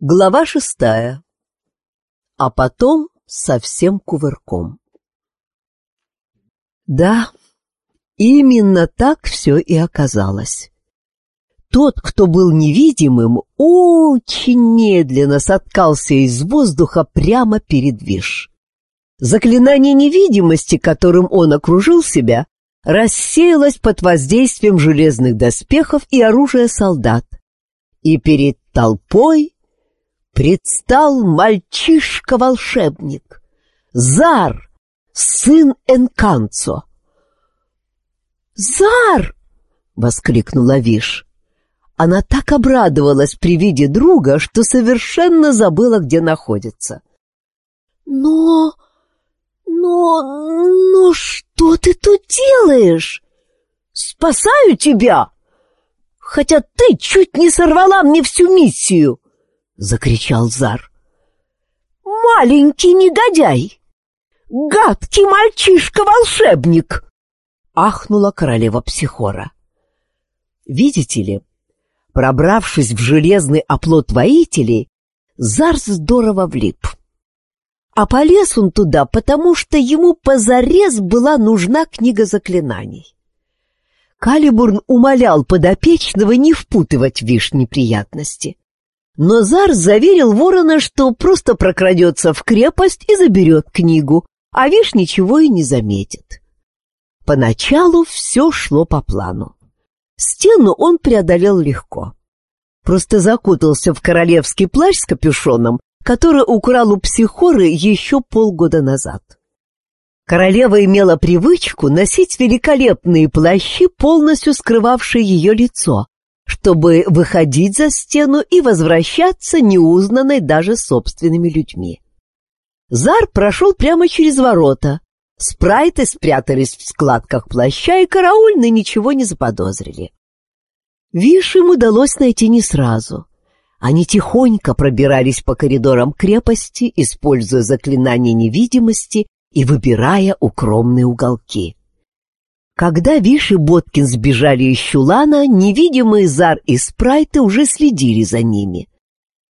Глава шестая. А потом совсем кувырком. Да, именно так все и оказалось. Тот, кто был невидимым, очень медленно соткался из воздуха прямо перед Виш. Заклинание невидимости, которым он окружил себя, рассеялось под воздействием железных доспехов и оружия солдат. И перед толпой предстал мальчишка-волшебник, Зар, сын Энканцо. «Зар!» — воскликнула Виш. Она так обрадовалась при виде друга, что совершенно забыла, где находится. «Но... но... но что ты тут делаешь?» «Спасаю тебя!» «Хотя ты чуть не сорвала мне всю миссию!» — закричал Зар. «Маленький негодяй! Гадкий мальчишка-волшебник!» — ахнула королева Психора. Видите ли, пробравшись в железный оплот воителей, Зар здорово влип. А полез он туда, потому что ему позарез была нужна книга заклинаний. Калибурн умолял подопечного не впутывать виш неприятности. Но Зар заверил ворона, что просто прокрадется в крепость и заберет книгу, а Виш ничего и не заметит. Поначалу все шло по плану. Стену он преодолел легко. Просто закутался в королевский плащ с капюшоном, который украл у психоры еще полгода назад. Королева имела привычку носить великолепные плащи, полностью скрывавшие ее лицо, чтобы выходить за стену и возвращаться неузнанной даже собственными людьми. Зар прошел прямо через ворота. Спрайты спрятались в складках плаща, и караульные ничего не заподозрили. Виш им удалось найти не сразу. Они тихонько пробирались по коридорам крепости, используя заклинание невидимости и выбирая укромные уголки. Когда Виш и Боткин сбежали из чулана, невидимые Зар и Спрайты уже следили за ними.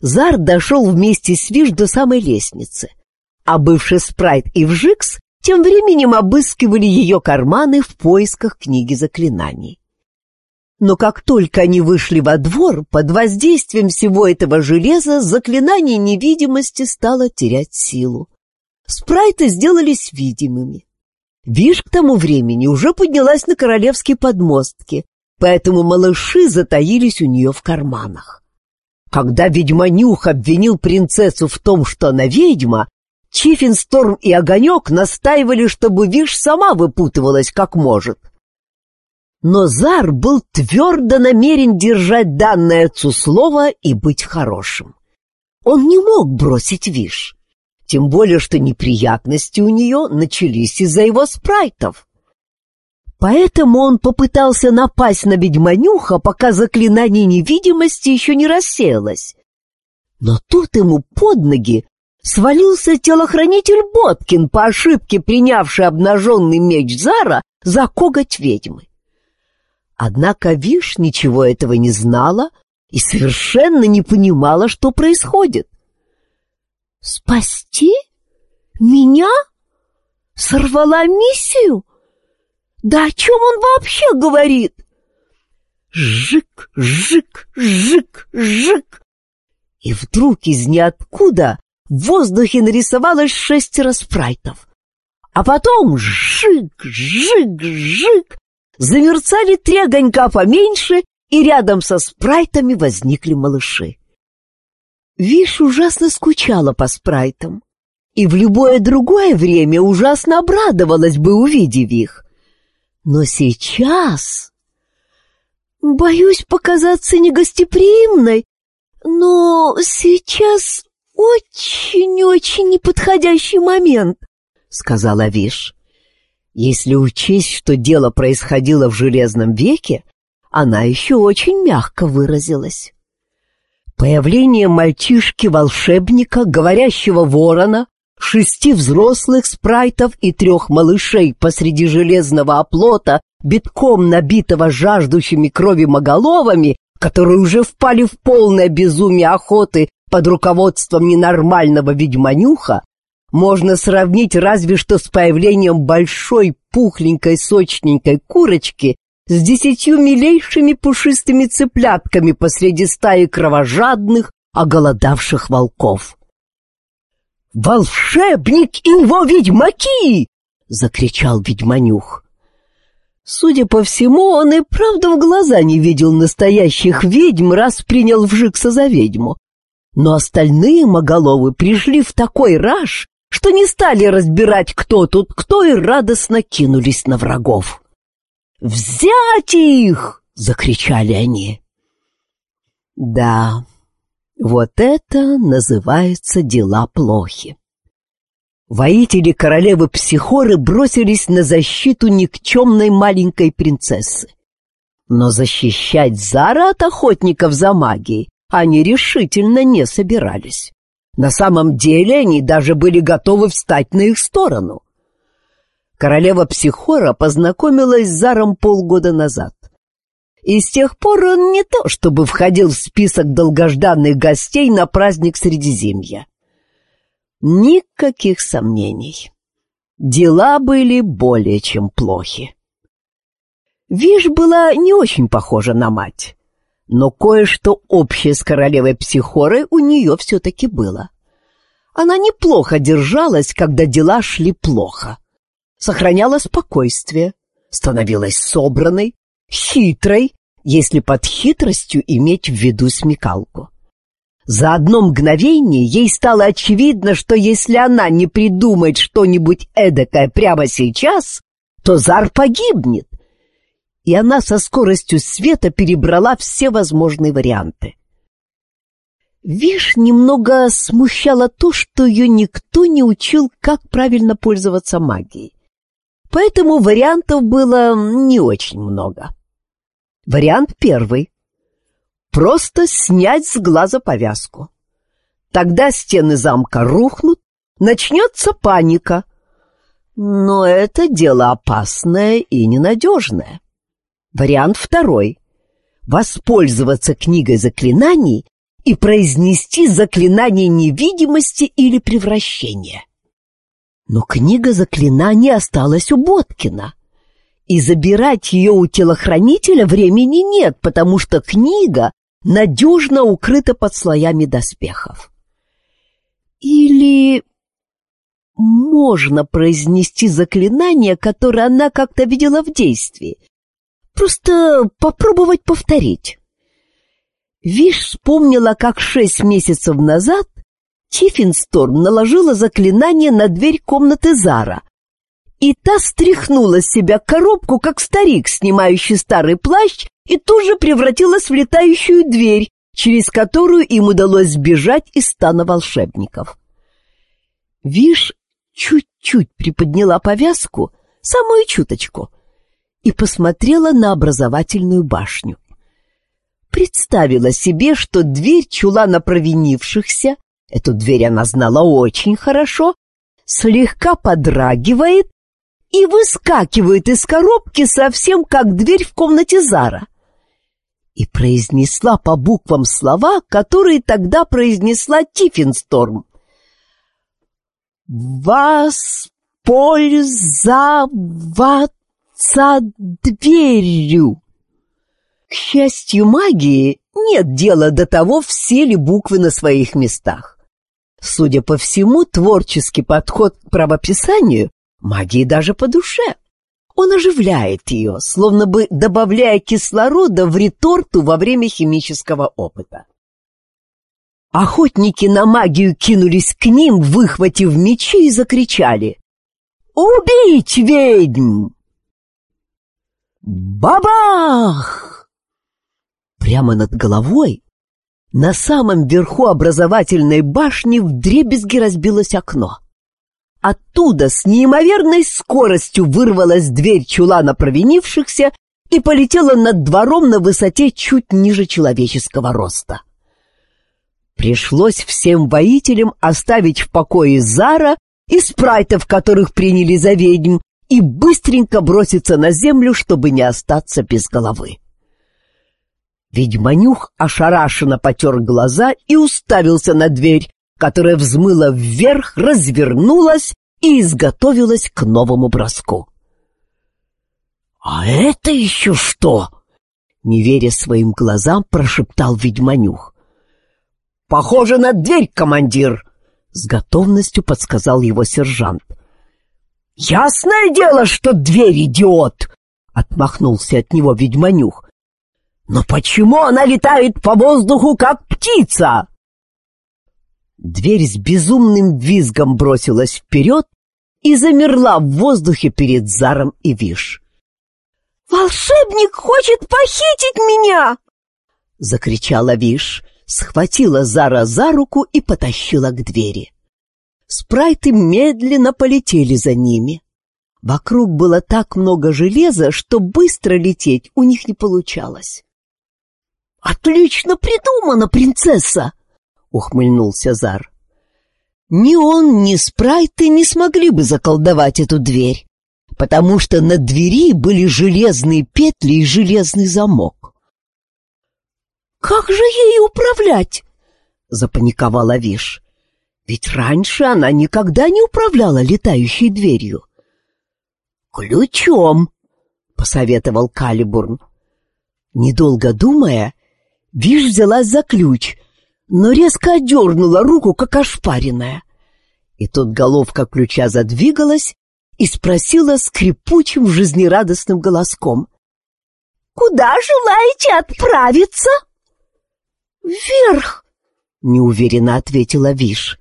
Зар дошел вместе с Виш до самой лестницы, а бывший Спрайт и Вжикс тем временем обыскивали ее карманы в поисках книги заклинаний. Но как только они вышли во двор, под воздействием всего этого железа заклинание невидимости стало терять силу. Спрайты сделались видимыми. Виш к тому времени уже поднялась на королевские подмостки, поэтому малыши затаились у нее в карманах. Когда ведьманюх обвинил принцессу в том, что она ведьма, Чифин, Сторм и Огонек настаивали, чтобы Виш сама выпутывалась как может. Но Зар был твердо намерен держать данное отцу слово и быть хорошим. Он не мог бросить Виш тем более что неприятности у нее начались из-за его спрайтов. Поэтому он попытался напасть на ведьманюха, пока заклинание невидимости еще не рассеялось. Но тут ему под ноги свалился телохранитель Боткин, по ошибке принявший обнаженный меч Зара за коготь ведьмы. Однако Виш ничего этого не знала и совершенно не понимала, что происходит. Спасти? Меня? Сорвала миссию? Да о чем он вообще говорит? Жик, жик, жик, жик. И вдруг из ниоткуда в воздухе нарисовалось шестеро спрайтов. А потом жик, жик, жик. Замерцали три огонька поменьше, и рядом со спрайтами возникли малыши. Виш ужасно скучала по спрайтам и в любое другое время ужасно обрадовалась бы, увидев их. Но сейчас... Боюсь показаться негостеприимной, но сейчас очень-очень неподходящий момент, — сказала Виш. Если учесть, что дело происходило в Железном веке, она еще очень мягко выразилась. Появление мальчишки-волшебника, говорящего ворона, шести взрослых спрайтов и трех малышей посреди железного оплота, битком набитого жаждущими крови моголовами, которые уже впали в полное безумие охоты под руководством ненормального ведьманюха можно сравнить разве что с появлением большой пухленькой сочненькой курочки с десятью милейшими пушистыми цыплятками посреди стаи кровожадных, оголодавших волков. «Волшебник и его ведьмаки!» — закричал ведьманюх. Судя по всему, он и правда в глаза не видел настоящих ведьм, раз принял Вжикса за ведьму. Но остальные моголовы пришли в такой раж, что не стали разбирать, кто тут кто, и радостно кинулись на врагов. «Взять их!» — закричали они. Да, вот это называется дела плохи. Воители королевы Психоры бросились на защиту никчемной маленькой принцессы. Но защищать Зара от охотников за магией они решительно не собирались. На самом деле они даже были готовы встать на их сторону. Королева Психора познакомилась с Заром полгода назад. И с тех пор он не то чтобы входил в список долгожданных гостей на праздник Средиземья. Никаких сомнений. Дела были более чем плохи. Виш была не очень похожа на мать, но кое-что общее с королевой Психорой у нее все-таки было. Она неплохо держалась, когда дела шли плохо. Сохраняла спокойствие, становилась собранной, хитрой, если под хитростью иметь в виду смекалку. За одно мгновение ей стало очевидно, что если она не придумает что-нибудь эдакое прямо сейчас, то Зар погибнет. И она со скоростью света перебрала все возможные варианты. Виш немного смущало то, что ее никто не учил, как правильно пользоваться магией. Поэтому вариантов было не очень много. Вариант первый. Просто снять с глаза повязку. Тогда стены замка рухнут, начнется паника. Но это дело опасное и ненадежное. Вариант второй. Воспользоваться книгой заклинаний и произнести заклинание невидимости или превращения. Но книга заклинаний осталась у Боткина. И забирать ее у телохранителя времени нет, потому что книга надежно укрыта под слоями доспехов. Или можно произнести заклинание, которое она как-то видела в действии. Просто попробовать повторить. Виш вспомнила, как шесть месяцев назад Тиффинсторм наложила заклинание на дверь комнаты Зара, и та стряхнула с себя коробку, как старик, снимающий старый плащ, и тут же превратилась в летающую дверь, через которую им удалось сбежать из стана волшебников. Виш чуть-чуть приподняла повязку, самую чуточку, и посмотрела на образовательную башню. Представила себе, что дверь чулана провинившихся, эту дверь она знала очень хорошо, слегка подрагивает и выскакивает из коробки совсем как дверь в комнате Зара. И произнесла по буквам слова, которые тогда произнесла Тиффинсторм. «Воспользоваться дверью». К счастью магии, нет дела до того, все ли буквы на своих местах. Судя по всему, творческий подход к правописанию Магии даже по душе. Он оживляет ее, словно бы добавляя кислорода в реторту во время химического опыта. Охотники на магию кинулись к ним, выхватив мечи и закричали «Убить ведьм!» Бабах! Прямо над головой, на самом верху образовательной башни вдребезги разбилось окно. Оттуда с неимоверной скоростью вырвалась дверь чулана провинившихся и полетела над двором на высоте чуть ниже человеческого роста. Пришлось всем воителям оставить в покое Зара и спрайтов, которых приняли за ведьм, и быстренько броситься на землю, чтобы не остаться без головы. Ведьманюх ошарашенно потер глаза и уставился на дверь, которая взмыла вверх, развернулась и изготовилась к новому броску. «А это еще что?» Не веря своим глазам, прошептал ведьманюх. «Похоже на дверь, командир!» С готовностью подсказал его сержант. «Ясное дело, что дверь, идиот!» Отмахнулся от него ведьманюх. «Но почему она летает по воздуху, как птица?» Дверь с безумным визгом бросилась вперед и замерла в воздухе перед Заром и Виш. «Волшебник хочет похитить меня!» — закричала Виш, схватила Зара за руку и потащила к двери. Спрайты медленно полетели за ними. Вокруг было так много железа, что быстро лететь у них не получалось. «Отлично придумано, принцесса!» — ухмыльнулся Зар. «Ни он, ни спрайты не смогли бы заколдовать эту дверь, потому что на двери были железные петли и железный замок». «Как же ей управлять?» — запаниковала Виш. «Ведь раньше она никогда не управляла летающей дверью». «Ключом», — посоветовал Калибурн. Недолго думая, Виш взялась за ключ, но резко отдернула руку, как ошпаренная. И тут головка ключа задвигалась и спросила скрипучим, жизнерадостным голоском. «Куда желаете отправиться?» «Вверх!» — неуверенно ответила Виш.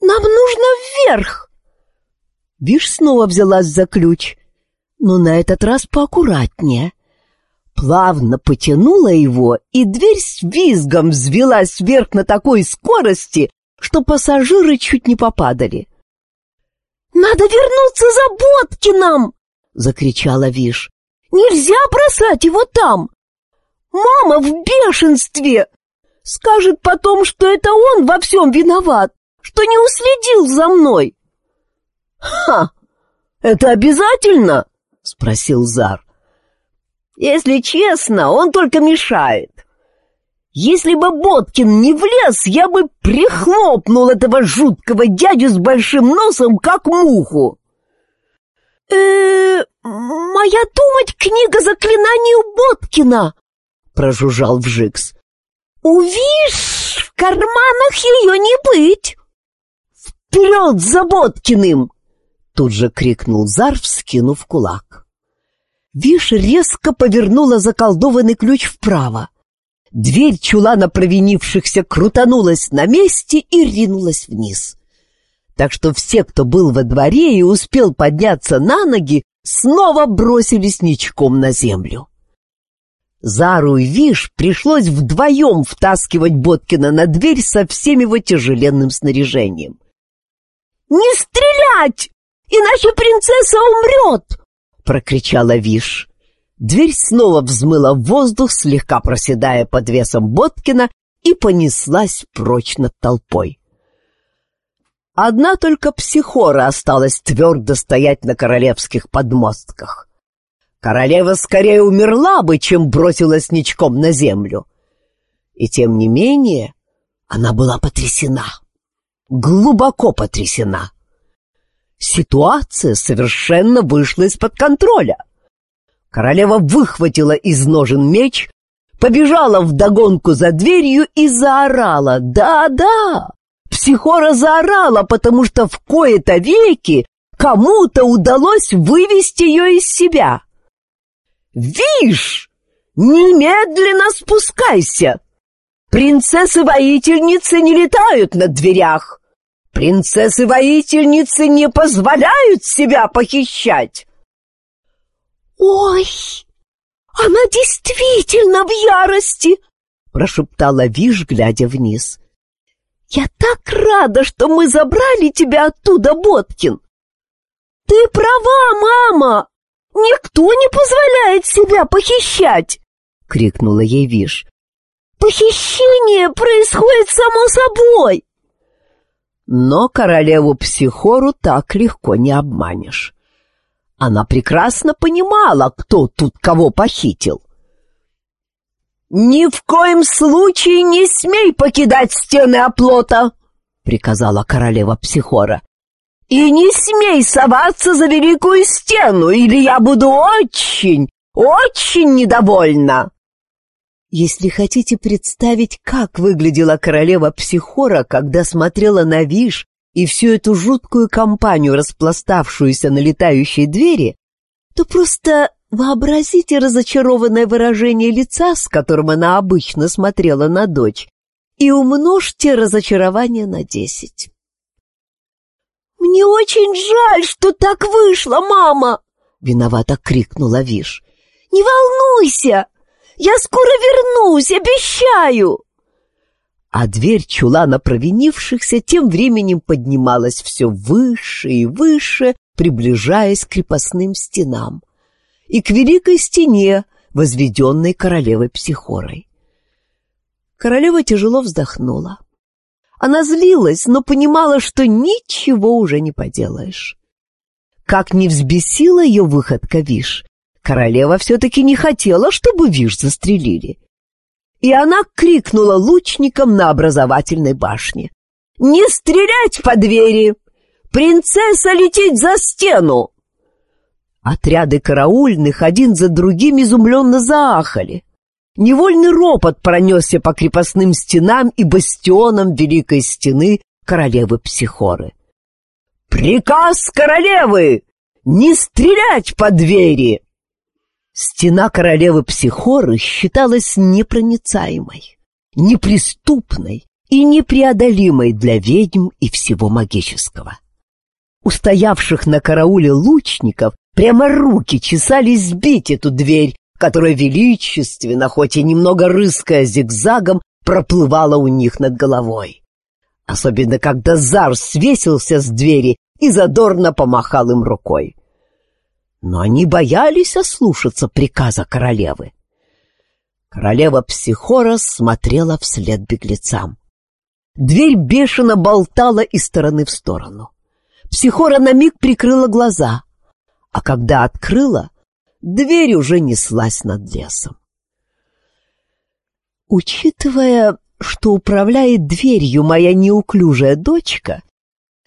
«Нам нужно вверх!» Виш снова взялась за ключ, но на этот раз поаккуратнее. Плавно потянула его, и дверь с визгом взвелась вверх на такой скорости, что пассажиры чуть не попадали. «Надо вернуться за Боткиным!» — закричала Виш. «Нельзя бросать его там! Мама в бешенстве! Скажет потом, что это он во всем виноват, что не уследил за мной!» «Ха! Это обязательно?» — спросил Зар. «Если честно, он только мешает. Если бы Боткин не влез, я бы прихлопнул этого жуткого дядю с большим носом, как муху». «Э-э, моя думать книга заклинаний у Боткина!» — прожужжал Вжикс. «Увишь, в карманах ее не быть!» «Вперед за Боткиным!» Тут же крикнул Зар, вскинув кулак. Виш резко повернула заколдованный ключ вправо. Дверь чулана провинившихся крутанулась на месте и ринулась вниз. Так что все, кто был во дворе и успел подняться на ноги, снова бросились ничком на землю. Зару и Виш пришлось вдвоем втаскивать Боткина на дверь со всем его тяжеленным снаряжением. «Не стрелять!» иначе принцесса умрет!» — прокричала Виш. Дверь снова взмыла в воздух, слегка проседая под весом Боткина, и понеслась прочь над толпой. Одна только психора осталась твердо стоять на королевских подмостках. Королева скорее умерла бы, чем бросилась ничком на землю. И тем не менее она была потрясена, глубоко потрясена. Ситуация совершенно вышла из-под контроля. Королева выхватила из ножен меч, побежала вдогонку за дверью и заорала. Да-да, психора заорала, потому что в кои-то веки кому-то удалось вывести ее из себя. «Вишь! Немедленно спускайся! Принцессы-воительницы не летают на дверях!» Принцессы-воительницы не позволяют себя похищать. Ой, она действительно в ярости, прошептала Виш, глядя вниз. Я так рада, что мы забрали тебя оттуда, Боткин. Ты права, мама. Никто не позволяет себя похищать, крикнула ей Виш. Похищение происходит само собой. Но королеву Психору так легко не обманешь. Она прекрасно понимала, кто тут кого похитил. «Ни в коем случае не смей покидать стены оплота!» — приказала королева Психора. «И не смей соваться за великую стену, или я буду очень, очень недовольна!» Если хотите представить, как выглядела королева Психора, когда смотрела на Виш и всю эту жуткую компанию, распластавшуюся на летающей двери, то просто вообразите разочарованное выражение лица, с которым она обычно смотрела на дочь, и умножьте разочарование на десять. «Мне очень жаль, что так вышло, мама!» — виновато крикнула Виш. «Не волнуйся! Я скоро вернусь, обещаю!» А дверь чулана провинившихся тем временем поднималась все выше и выше, приближаясь к крепостным стенам и к великой стене, возведенной королевой Психорой. Королева тяжело вздохнула. Она злилась, но понимала, что ничего уже не поделаешь. Как не взбесила ее выходка Виш, королева все-таки не хотела, чтобы Виш застрелили. И она крикнула лучникам на образовательной башне. «Не стрелять по двери! Принцесса летит за стену!» Отряды караульных один за другим изумленно заахали. Невольный ропот пронесся по крепостным стенам и бастионам Великой Стены королевы Психоры. «Приказ королевы! Не стрелять по двери!» Стена королевы Психоры считалась непроницаемой, неприступной и непреодолимой для ведьм и всего магического. Устоявших на карауле лучников прямо руки чесались сбить эту дверь, которая величественно, хоть и немного рыская зигзагом, проплывала у них над головой. Особенно, когда Зар свесился с двери и задорно помахал им рукой но они боялись ослушаться приказа королевы. Королева Психора смотрела вслед беглецам. Дверь бешено болтала из стороны в сторону. Психора на миг прикрыла глаза, а когда открыла, дверь уже неслась над лесом. Учитывая, что управляет дверью моя неуклюжая дочка,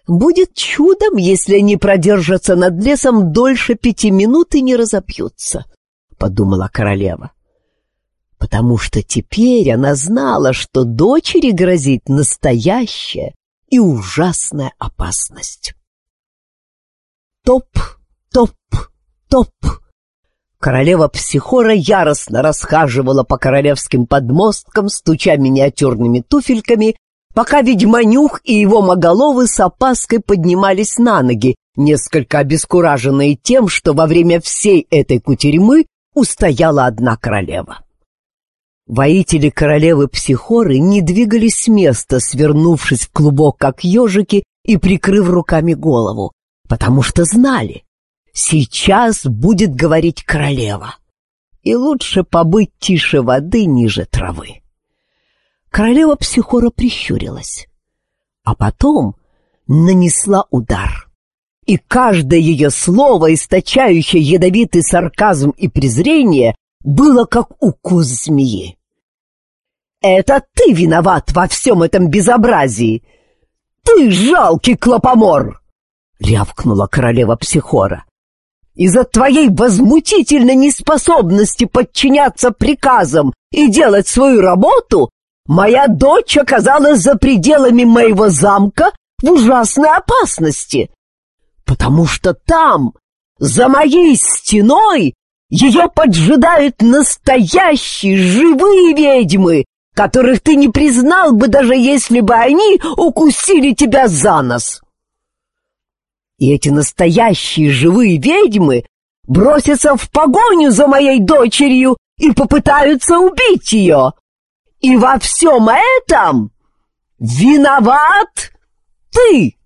Будет чудом, если они продержатся над лесом дольше пяти минут и не разобьются, — подумала королева. Потому что теперь она знала, что дочери грозит настоящая и ужасная опасность. Топ, топ, топ. Королева Психора яростно расхаживала по королевским подмосткам, стуча миниатюрными туфельками пока ведьманюх и его моголовы с опаской поднимались на ноги, несколько обескураженные тем, что во время всей этой кутерьмы устояла одна королева. Воители королевы Психоры не двигались с места, свернувшись в клубок, как ежики, и прикрыв руками голову, потому что знали, сейчас будет говорить королева, и лучше побыть тише воды ниже травы. Королева Психора прищурилась, а потом нанесла удар. И каждое ее слово, источающее ядовитый сарказм и презрение, было как укус змеи. «Это ты виноват во всем этом безобразии! Ты жалкий клопомор!» — рявкнула королева Психора. «Из-за твоей возмутительной неспособности подчиняться приказам и делать свою работу Моя дочь оказалась за пределами моего замка в ужасной опасности, потому что там, за моей стеной, ее поджидают настоящие живые ведьмы, которых ты не признал бы, даже если бы они укусили тебя за нос. И эти настоящие живые ведьмы бросятся в погоню за моей дочерью и попытаются убить ее. И во всем этом виноват ты!»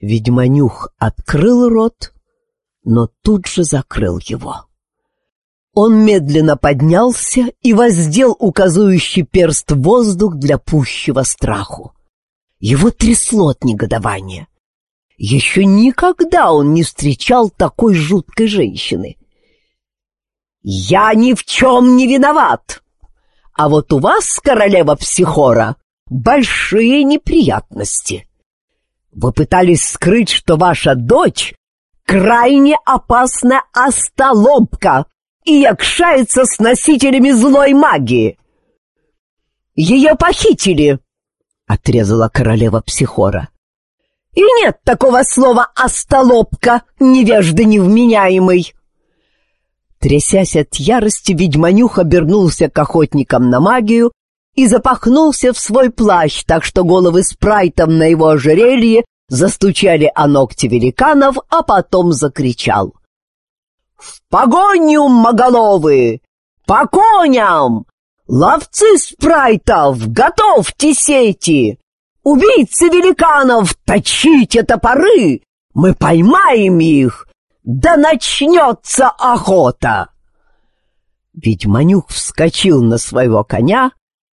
Ведьманюх открыл рот, но тут же закрыл его. Он медленно поднялся и воздел указующий перст воздух для пущего страху. Его трясло от негодования. Еще никогда он не встречал такой жуткой женщины. Я ни в чем не виноват. А вот у вас, королева Психора, большие неприятности. Вы пытались скрыть, что ваша дочь крайне опасная остолопка и якшается с носителями злой магии. Ее похитили, — отрезала королева Психора. И нет такого слова «остолопка», невежды невменяемый. Трясясь от ярости, ведьманюх обернулся к охотникам на магию и запахнулся в свой плащ, так что головы спрайтом на его ожерелье застучали о ногти великанов, а потом закричал. «В погоню, моголовы! По коням! Ловцы спрайтов, готовьте сети! Убийцы великанов, точите топоры! Мы поймаем их! Да начнется охота!» Ведьманюк вскочил на своего коня,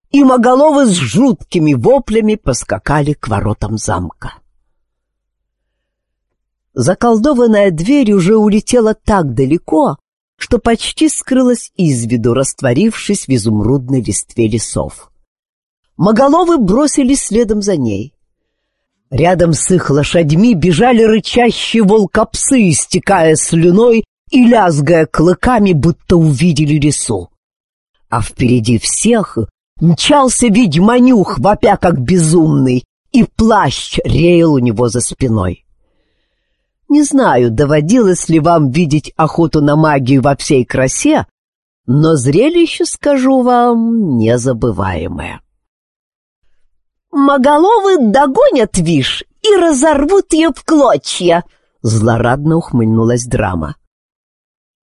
и моголовы с жуткими воплями поскакали к воротам замка. Заколдованная дверь уже улетела так далеко, что почти скрылась из виду, растворившись в изумрудной листве лесов. Моголовы бросились следом за ней. Рядом с их лошадьми бежали рычащие волкопсы, истекая слюной и лязгая клыками, будто увидели лесу. А впереди всех мчался ведьманюх, вопя как безумный, и плащ реял у него за спиной. Не знаю, доводилось ли вам видеть охоту на магию во всей красе, но зрелище, скажу вам, незабываемое. «Моголовы догонят Виш и разорвут ее в клочья!» — злорадно ухмыльнулась драма.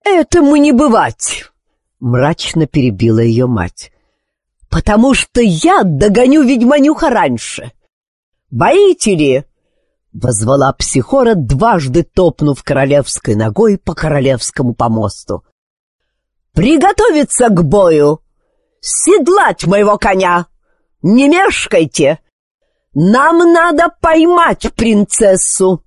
«Этому не бывать!» — мрачно перебила ее мать. «Потому что я догоню ведьманюха раньше! Боите ли?» — возвала психора, дважды топнув королевской ногой по королевскому помосту. «Приготовиться к бою! Седлать моего коня!» Не мешкайте! Нам надо поймать принцессу!»